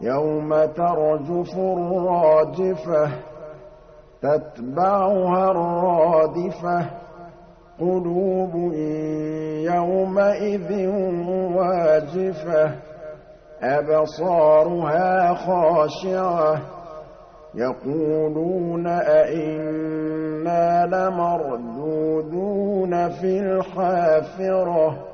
يَوْمَ تَرْجُفُ الرَّاجِفَةُ تَتْبَعُهَا الرَّادِفَةُ. قُلُوبٌ يَوْمَئِذٍ وَاجِفَةٌ أَبْصَارُهَا خَاشِعَةٌ. يَقُولُونَ أَإِنَّا لَمَرْدُودُونَ فِي الْحَافِرَةِ.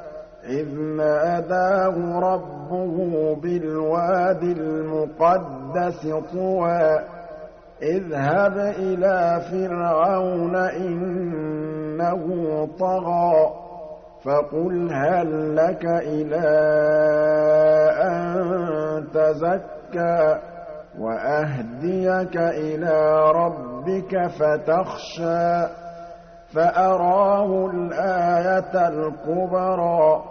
إِذْ نَادَاهُ رَبُّهُ بِالْوَادِ الْمُقَدَّسِ طُوًى اذْهَبْ إِلَىٰ فِرْعَوْنَ إِنَّهُ طَغَىٰ فَقُلْ هَل لَّكَ إِلَىٰ أَن تَزَكَّىٰ وَأَهْدِيَكَ إِلَىٰ رَبِّكَ فَتَخْشَىٰ فَأَرَاهُ الْآيَةَ الْكُبْرَىٰ.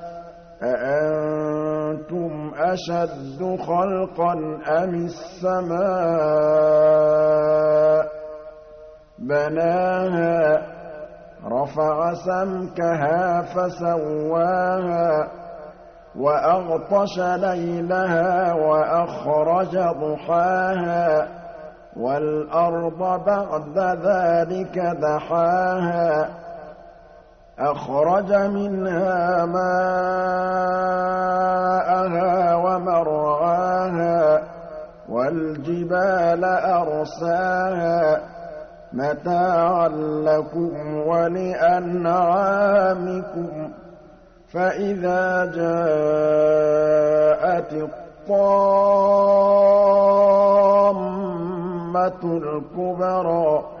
أَأَنتُمْ أَشَدُّ خَلْقًا أَمِ السَّمَاءُ ۚ؟ بَنَاهَا رَفَعَ سَمْكَهَا فَسَوَّاهَا وَأَغْطَشَ لَيْلَهَا وَأَخْرَجَ ضُحَاهَا وَالْأَرْضَ بَعْدَ ذَٰلِكَ دَحَاهَا. أَخْرَجَ مِنْهَا مَاءَهَا وَمَرْعَاهَا وَالْجِبَالَ أَرْسَاهَا مَتَاعًا لَّكُمْ وَلِأَنْعَامِكُمْ ۖ فَإِذَا جَاءَتِ الطَّامَّةُ الْكُبْرَىٰ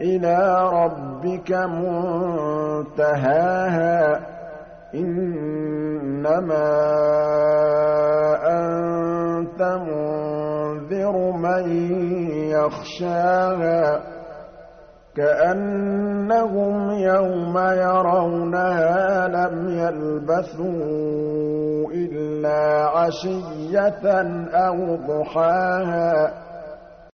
إِلَىٰ رَبِّكَ مُنتَهَاهَا. إِنَّمَا أَنتَ مُنذِرُ مَن يَخْشَاهَا. كَأَنَّهُمْ يَوْمَ يَرَوْنَهَا لَمْ يَلْبَثُوا إِلَّا عَشِيَّةً أَوْ ضُحَاهَا.